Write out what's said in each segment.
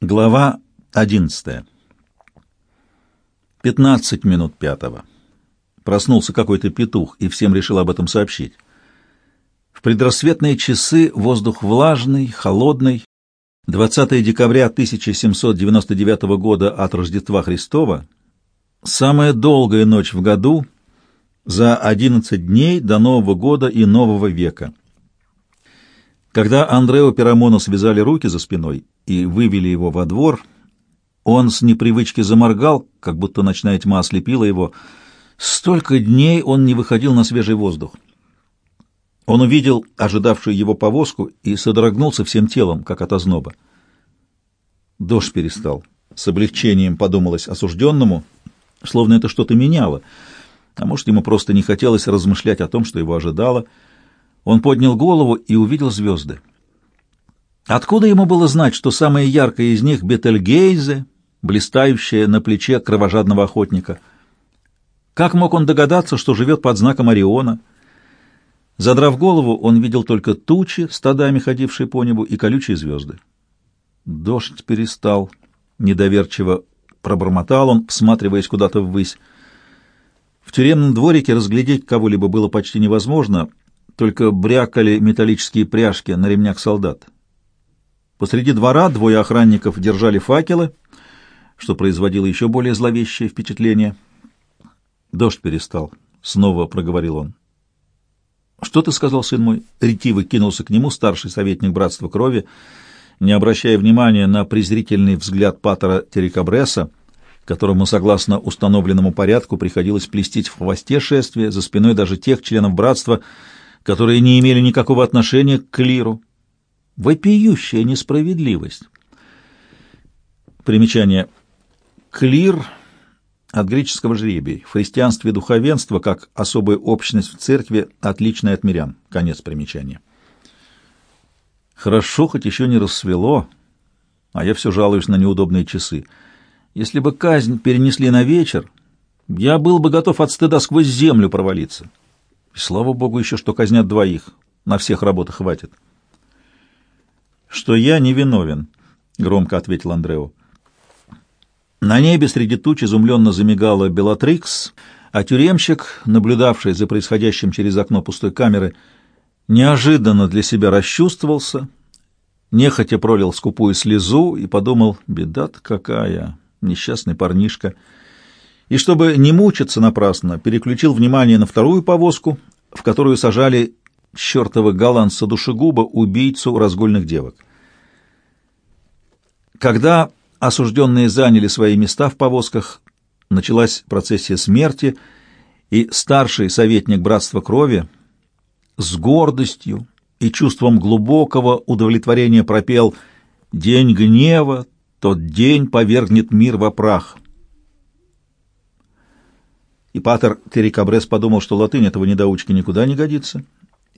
Глава одиннадцатая. Пятнадцать минут пятого. Проснулся какой-то петух и всем решил об этом сообщить. В предрассветные часы воздух влажный, холодный. 20 декабря 1799 года от Рождества Христова. Самая долгая ночь в году за 11 дней до Нового года и Нового века. Когда Андрео Пирамону связали руки за спиной и вывели его во двор, он с непривычки заморгал, как будто ночная тьма ослепила его. Столько дней он не выходил на свежий воздух. Он увидел ожидавшую его повозку и содрогнулся всем телом, как от озноба. Дождь перестал. С облегчением подумалось осужденному, словно это что-то меняло, а может, ему просто не хотелось размышлять о том, что его ожидало. Он поднял голову и увидел звезды. Откуда ему было знать, что самая яркая из них — Бетельгейзе, блистающая на плече кровожадного охотника? Как мог он догадаться, что живет под знаком Ориона? Задрав голову, он видел только тучи, стадами ходившие по небу, и колючие звезды. Дождь перестал. Недоверчиво пробормотал он, всматриваясь куда-то ввысь. В тюремном дворике разглядеть кого-либо было почти невозможно, только брякали металлические пряжки на ремнях солдат. Посреди двора двое охранников держали факелы, что производило еще более зловещее впечатление. Дождь перестал. Снова проговорил он. «Что ты сказал, сын мой?» Ретиво кинулся к нему старший советник Братства Крови, не обращая внимания на презрительный взгляд патера Терекабреса, которому, согласно установленному порядку, приходилось плестить в хвосте шествия за спиной даже тех членов Братства, которые не имели никакого отношения к клиру. Вопиющая несправедливость. Примечание. Клир от греческого жребий. В христианстве духовенство, как особая общность в церкви, отличная от мирян. Конец примечания. Хорошо, хоть еще не рассвело, а я все жалуюсь на неудобные часы. Если бы казнь перенесли на вечер, я был бы готов от стыда сквозь землю провалиться. Слава богу еще, что казнят двоих. На всех работы хватит что я не виновен, — громко ответил Андрео. На небе среди туч изумленно замигала Белатрикс, а тюремщик, наблюдавший за происходящим через окно пустой камеры, неожиданно для себя расчувствовался, нехотя пролил скупую слезу и подумал, беда-то какая, несчастный парнишка. И чтобы не мучиться напрасно, переключил внимание на вторую повозку, в которую сажали чертова голландца-душегуба, убийцу разгульных девок. Когда осужденные заняли свои места в повозках, началась процессия смерти, и старший советник Братства Крови с гордостью и чувством глубокого удовлетворения пропел «День гнева, тот день повергнет мир во прах». И Патер Терикабрес подумал, что латынь этого недоучки никуда не годится,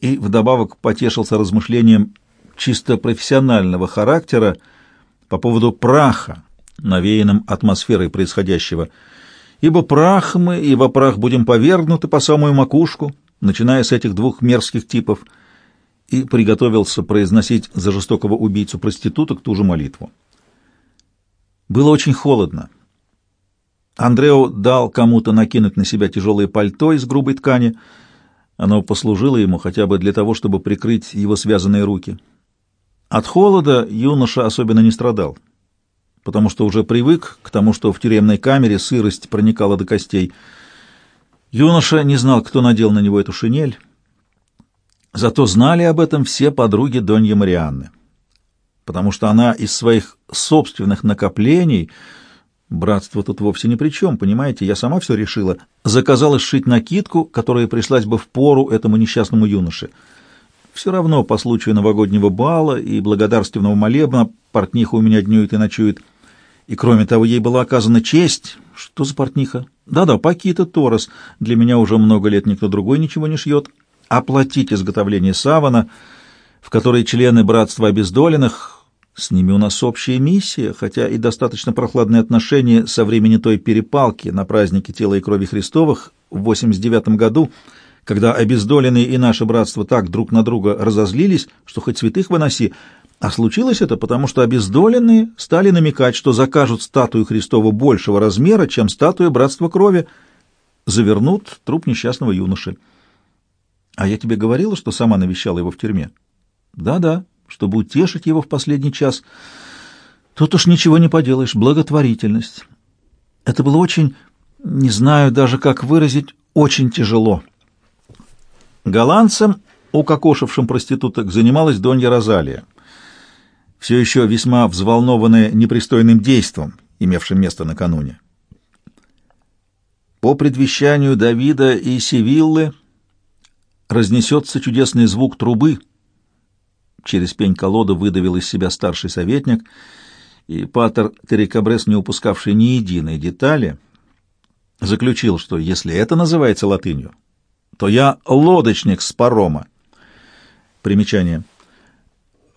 и вдобавок потешился размышлением чисто профессионального характера по поводу праха, навеянным атмосферой происходящего. Ибо прах мы, и во прах будем повергнуты по самую макушку, начиная с этих двух мерзких типов, и приготовился произносить за жестокого убийцу проституток ту же молитву. Было очень холодно. Андрео дал кому-то накинуть на себя тяжелое пальто из грубой ткани — оно послужило ему хотя бы для того, чтобы прикрыть его связанные руки. От холода юноша особенно не страдал, потому что уже привык к тому, что в тюремной камере сырость проникала до костей. Юноша не знал, кто надел на него эту шинель, зато знали об этом все подруги Донья Марианны, потому что она из своих собственных накоплений — Братство тут вовсе ни при чем, понимаете, я сама все решила. Заказала сшить накидку, которая пришлась бы в пору этому несчастному юноше. Все равно по случаю новогоднего бала и благодарственного молебна портниха у меня днюет и ночует. И кроме того, ей была оказана честь. Что за портниха? Да-да, Пакита Торос. Для меня уже много лет никто другой ничего не шьет. Оплатить изготовление савана, в которой члены братства обездоленных с ними у нас общая миссия, хотя и достаточно прохладные отношения со времени той перепалки на празднике тела и крови Христовых в 89 году, когда обездоленные и наше братство так друг на друга разозлились, что хоть святых выноси, А случилось это потому, что обездоленные стали намекать, что закажут статую Христова большего размера, чем статуя Братства Крови, завернут труп несчастного юноши. А я тебе говорила, что сама навещала его в тюрьме? Да-да, чтобы утешить его в последний час. Тут уж ничего не поделаешь, благотворительность. Это было очень, не знаю даже как выразить, очень тяжело. Голландцем, укокошившим проституток, занималась Донья Розалия все еще весьма взволнованная непристойным действом, имевшим место накануне. По предвещанию Давида и Севиллы разнесется чудесный звук трубы. Через пень-колоду выдавил из себя старший советник, и патер Терекабрес, не упускавший ни единой детали, заключил, что если это называется латынью, то я лодочник с парома. Примечание.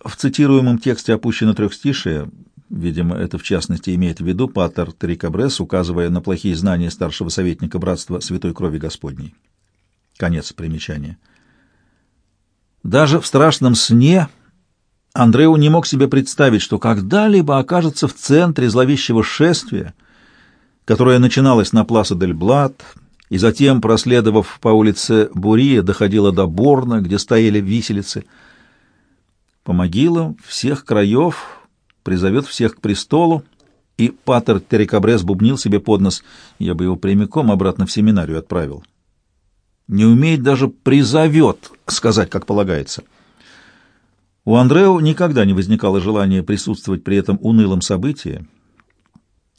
В цитируемом тексте опущено трехстишие, видимо, это в частности имеет в виду Патер Трикабрес, указывая на плохие знания старшего советника Братства Святой Крови Господней. Конец примечания. Даже в страшном сне Андреу не мог себе представить, что когда-либо окажется в центре зловещего шествия, которое начиналось на Пласа дель Блат и затем, проследовав по улице Бурия, доходило до Борна, где стояли виселицы — по могилам всех краев, призовет всех к престолу, и патер Терекабрес бубнил себе под нос, я бы его прямиком обратно в семинарию отправил. Не умеет даже «призовет» сказать, как полагается. У Андрео никогда не возникало желания присутствовать при этом унылом событии.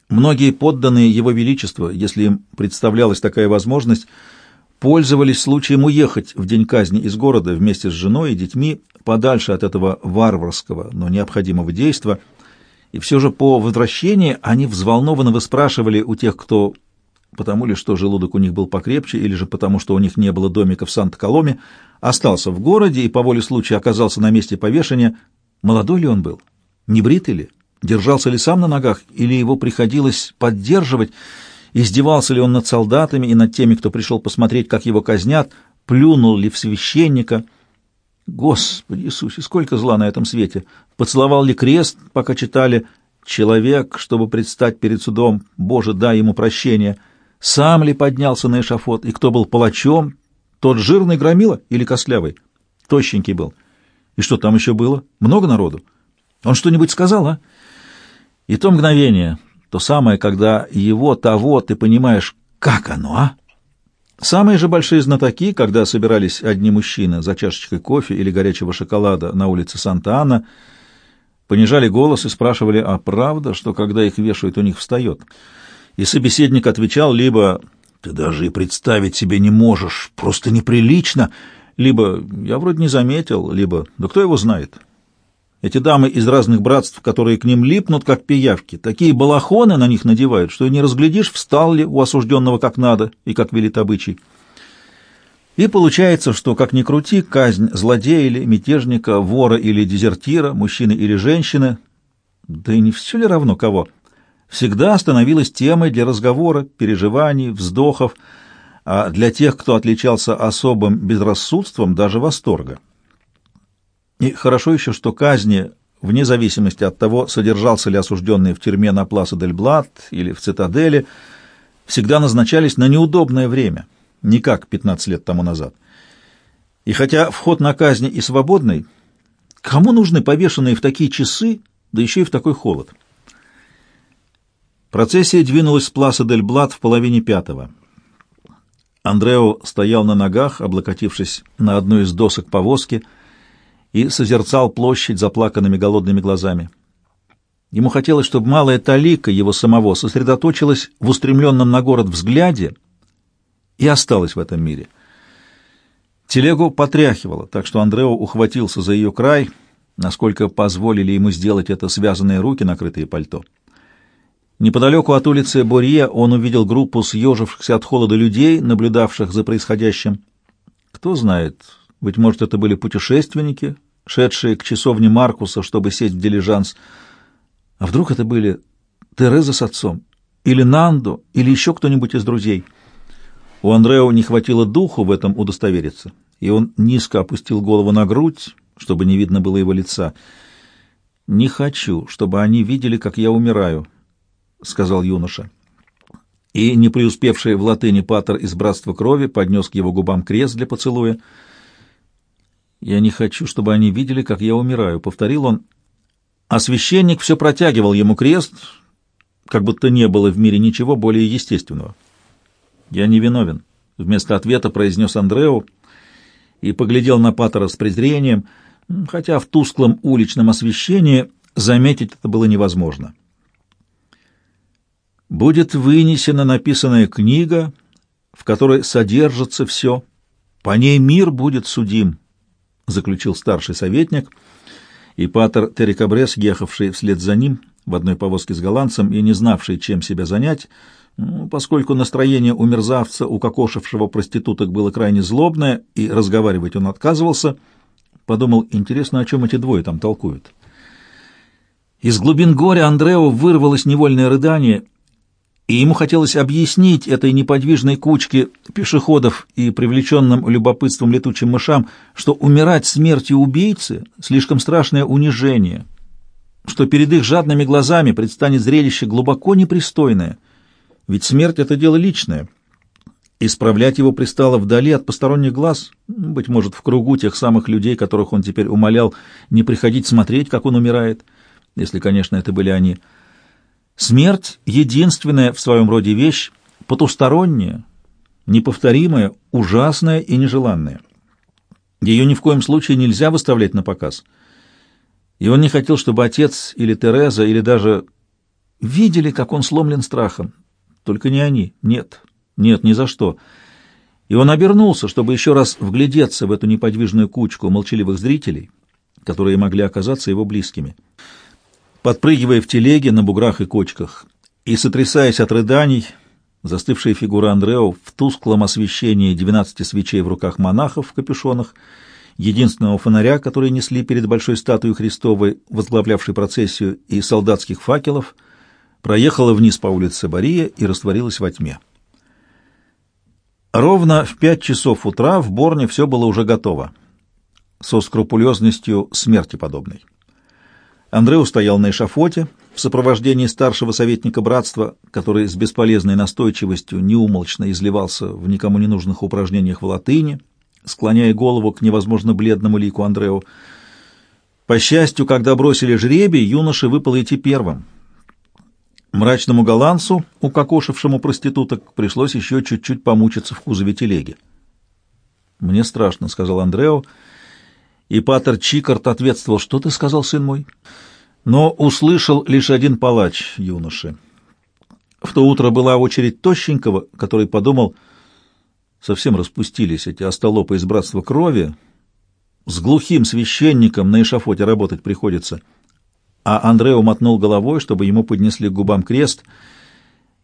Многие подданные Его Величества, если им представлялась такая возможность, пользовались случаем уехать в день казни из города вместе с женой и детьми подальше от этого варварского, но необходимого действа, и все же по возвращении они взволнованно выспрашивали у тех, кто, потому ли что желудок у них был покрепче, или же потому что у них не было домика в Санта-Коломе, остался в городе и по воле случая оказался на месте повешения, молодой ли он был, не бритый ли, держался ли сам на ногах, или его приходилось поддерживать, издевался ли он над солдатами и над теми, кто пришел посмотреть, как его казнят, плюнул ли в священника. Господи Иисусе, сколько зла на этом свете! Поцеловал ли крест, пока читали? «Человек, чтобы предстать перед судом, Боже, дай ему прощение», сам ли поднялся на эшафот, и кто был палачом, тот жирный громила или костлявый? Тощенький был. И что там еще было? Много народу? Он что-нибудь сказал, а? И то мгновение, то самое, когда его того ты понимаешь, как оно, а? Самые же большие знатоки, когда собирались одни мужчины за чашечкой кофе или горячего шоколада на улице Санта-Анна, понижали голос и спрашивали, а правда, что когда их вешают, у них встает? И собеседник отвечал либо «ты даже и представить себе не можешь, просто неприлично», либо «я вроде не заметил», либо «да кто его знает». Эти дамы из разных братств, которые к ним липнут, как пиявки, такие балахоны на них надевают, что не разглядишь, встал ли у осужденного как надо и как велит обычай. И получается, что, как ни крути, казнь злодея или мятежника, вора или дезертира, мужчины или женщины, да и не все ли равно кого, всегда становилась темой для разговора, переживаний, вздохов, а для тех, кто отличался особым безрассудством, даже восторга. И хорошо еще, что казни, вне зависимости от того, содержался ли осужденный в тюрьме на Пласа дель Блат или в цитадели, всегда назначались на неудобное время, не как 15 лет тому назад. И хотя вход на казни и свободный, кому нужны повешенные в такие часы, да еще и в такой холод? Процессия двинулась с Пласа дель Блат в половине пятого. Андрео стоял на ногах, облокотившись на одну из досок повозки, и созерцал площадь заплаканными голодными глазами. Ему хотелось, чтобы малая талика его самого сосредоточилась в устремленном на город взгляде и осталась в этом мире. Телегу потряхивало, так что Андрео ухватился за ее край, насколько позволили ему сделать это связанные руки, накрытые пальто. Неподалеку от улицы Борье он увидел группу съежившихся от холода людей, наблюдавших за происходящим. Кто знает, быть может, это были путешественники, шедшие к часовне Маркуса, чтобы сесть в дилижанс. А вдруг это были Тереза с отцом, или Нандо, или еще кто-нибудь из друзей? У Андрео не хватило духу в этом удостовериться, и он низко опустил голову на грудь, чтобы не видно было его лица. «Не хочу, чтобы они видели, как я умираю», — сказал юноша. И, не преуспевший в латыни патер из братства крови, поднес к его губам крест для поцелуя. «Я не хочу, чтобы они видели, как я умираю», — повторил он. А священник все протягивал ему крест, как будто не было в мире ничего более естественного. «Я не виновен», — вместо ответа произнес Андреу и поглядел на Паттера с презрением, хотя в тусклом уличном освещении заметить это было невозможно. «Будет вынесена написанная книга, в которой содержится все. По ней мир будет судим», — заключил старший советник, и Паттер Террикабрес, ехавший вслед за ним в одной повозке с голландцем и не знавший, чем себя занять, ну, поскольку настроение у мерзавца, укокошившего проституток, было крайне злобное, и разговаривать он отказывался, подумал, интересно, о чем эти двое там толкуют. Из глубин горя Андрео вырвалось невольное рыдание, и ему хотелось объяснить этой неподвижной кучке пешеходов и привлеченным любопытством летучим мышам, что умирать смертью убийцы — слишком страшное унижение, что перед их жадными глазами предстанет зрелище глубоко непристойное — ведь смерть — это дело личное. Исправлять его пристало вдали от посторонних глаз, быть может, в кругу тех самых людей, которых он теперь умолял не приходить смотреть, как он умирает, если, конечно, это были они. Смерть — единственная в своем роде вещь, потусторонняя, неповторимая, ужасная и нежеланная. Ее ни в коем случае нельзя выставлять на показ. И он не хотел, чтобы отец или Тереза, или даже видели, как он сломлен страхом, только не они. Нет, нет, ни за что. И он обернулся, чтобы еще раз вглядеться в эту неподвижную кучку молчаливых зрителей, которые могли оказаться его близкими. Подпрыгивая в телеге на буграх и кочках и сотрясаясь от рыданий, застывшая фигура Андрео в тусклом освещении двенадцати свечей в руках монахов в капюшонах, единственного фонаря, который несли перед большой статуей Христовой, возглавлявшей процессию, и солдатских факелов, проехала вниз по улице Бария и растворилась во тьме. Ровно в пять часов утра в Борне все было уже готово, со скрупулезностью смерти подобной. Андреу стоял на эшафоте в сопровождении старшего советника братства, который с бесполезной настойчивостью неумолчно изливался в никому не нужных упражнениях в латыни, склоняя голову к невозможно бледному лику Андреу. По счастью, когда бросили жребий, юноше выпало идти первым — Мрачному голландцу, укокошившему проституток, пришлось еще чуть-чуть помучиться в кузове телеги. «Мне страшно», — сказал Андрео, и Патер Чикарт ответствовал, «Что ты сказал, сын мой?» Но услышал лишь один палач юноши. В то утро была очередь Тощенького, который подумал, совсем распустились эти остолопы из братства крови, с глухим священником на эшафоте работать приходится — а Андрео мотнул головой, чтобы ему поднесли к губам крест,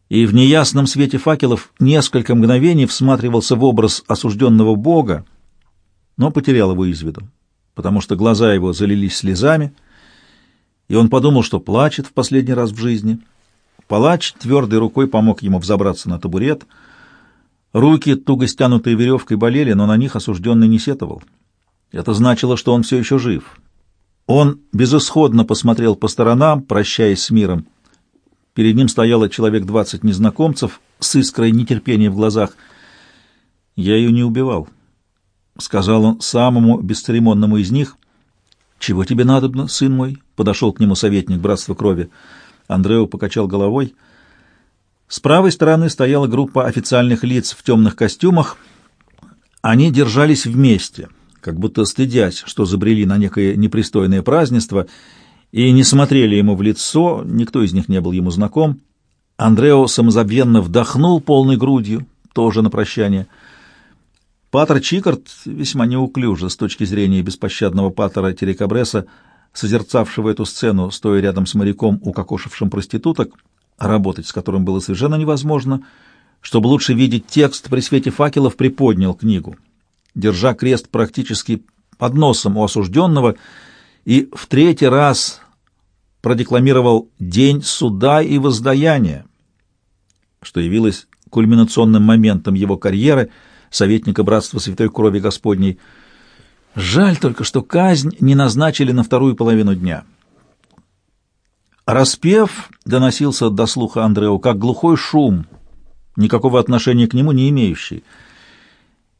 и в неясном свете факелов несколько мгновений всматривался в образ осужденного Бога, но потерял его из виду, потому что глаза его залились слезами, и он подумал, что плачет в последний раз в жизни. Палач твердой рукой помог ему взобраться на табурет. Руки, туго стянутые веревкой, болели, но на них осужденный не сетовал. Это значило, что он все еще жив. Он безысходно посмотрел по сторонам, прощаясь с миром. Перед ним стояло человек двадцать незнакомцев с искрой нетерпения в глазах. «Я ее не убивал», — сказал он самому бесцеремонному из них. «Чего тебе надобно, сын мой?» — подошел к нему советник братства крови. Андрео покачал головой. С правой стороны стояла группа официальных лиц в темных костюмах. Они держались вместе — как будто стыдясь, что забрели на некое непристойное празднество, и не смотрели ему в лицо, никто из них не был ему знаком. Андрео самозабвенно вдохнул полной грудью, тоже на прощание. Патер Чикард, весьма неуклюже с точки зрения беспощадного патера Терекабреса, созерцавшего эту сцену, стоя рядом с моряком, укокошившим проституток, работать с которым было совершенно невозможно, чтобы лучше видеть текст при свете факелов, приподнял книгу держа крест практически под носом у осужденного, и в третий раз продекламировал «День суда и воздаяния», что явилось кульминационным моментом его карьеры советника Братства Святой Крови Господней. Жаль только, что казнь не назначили на вторую половину дня. Распев доносился до слуха Андрео, как глухой шум, никакого отношения к нему не имеющий.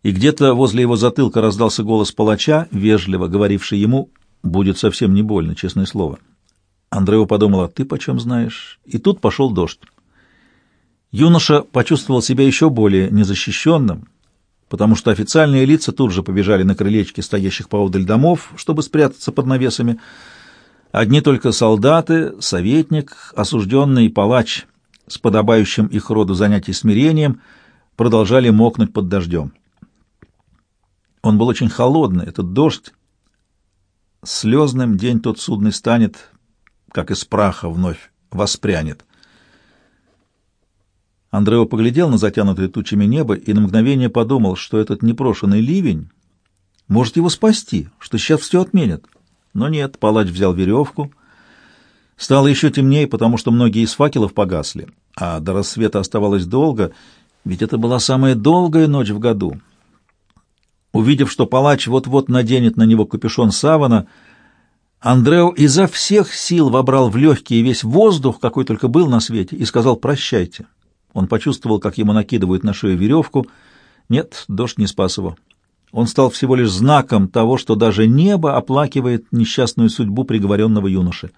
И где-то возле его затылка раздался голос палача, вежливо говоривший ему «Будет совсем не больно, честное слово». Андрео подумал, а ты почем знаешь? И тут пошел дождь. Юноша почувствовал себя еще более незащищенным, потому что официальные лица тут же побежали на крылечки стоящих поодаль домов, чтобы спрятаться под навесами, Одни только солдаты, советник, осужденный палач с подобающим их роду занятий смирением продолжали мокнуть под дождем. Он был очень холодный, этот дождь. Слезным день тот судный станет, как из праха вновь воспрянет. Андрео поглядел на затянутое тучами небо и на мгновение подумал, что этот непрошенный ливень может его спасти, что сейчас все отменят. Но нет, палач взял веревку. Стало еще темнее, потому что многие из факелов погасли, а до рассвета оставалось долго, ведь это была самая долгая ночь в году. Увидев, что палач вот-вот наденет на него капюшон савана, Андрео изо всех сил вобрал в легкий весь воздух, какой только был на свете, и сказал «прощайте». Он почувствовал, как ему накидывают на шею веревку. Нет, дождь не спас его. Он стал всего лишь знаком того, что даже небо оплакивает несчастную судьбу приговоренного юноши.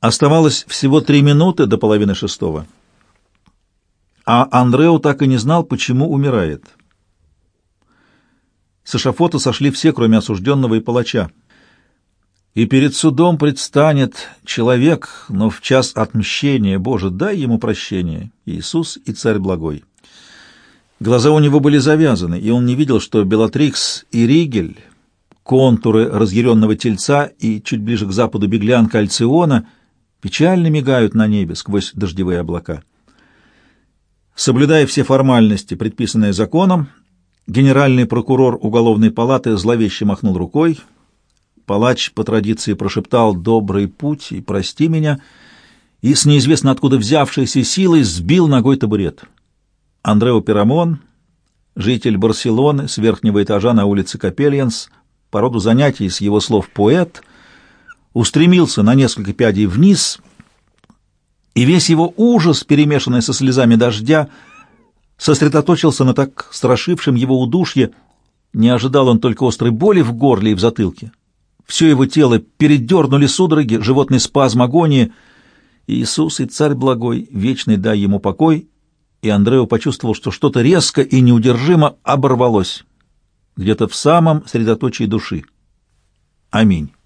Оставалось всего три минуты до половины шестого. А Андрео так и не знал, почему умирает. С эшафота сошли все, кроме осужденного и палача. И перед судом предстанет человек, но в час отмщения, Боже, дай ему прощение, Иисус и Царь Благой. Глаза у него были завязаны, и он не видел, что Белатрикс и Ригель, контуры разъяренного тельца и чуть ближе к западу беглянка Альциона, печально мигают на небе сквозь дождевые облака. Соблюдая все формальности, предписанные законом, генеральный прокурор уголовной палаты зловеще махнул рукой. Палач по традиции прошептал «добрый путь» и «прости меня», и с неизвестно откуда взявшейся силой сбил ногой табурет. Андрео Пирамон, житель Барселоны с верхнего этажа на улице Капельянс, по роду занятий с его слов поэт, устремился на несколько пядей вниз, и весь его ужас, перемешанный со слезами дождя, сосредоточился на так страшившем его удушье, не ожидал он только острой боли в горле и в затылке. Все его тело передернули судороги, животный спазм агонии. Иисус и Царь Благой, вечный дай ему покой, и Андрео почувствовал, что что-то резко и неудержимо оборвалось где-то в самом средоточии души. Аминь.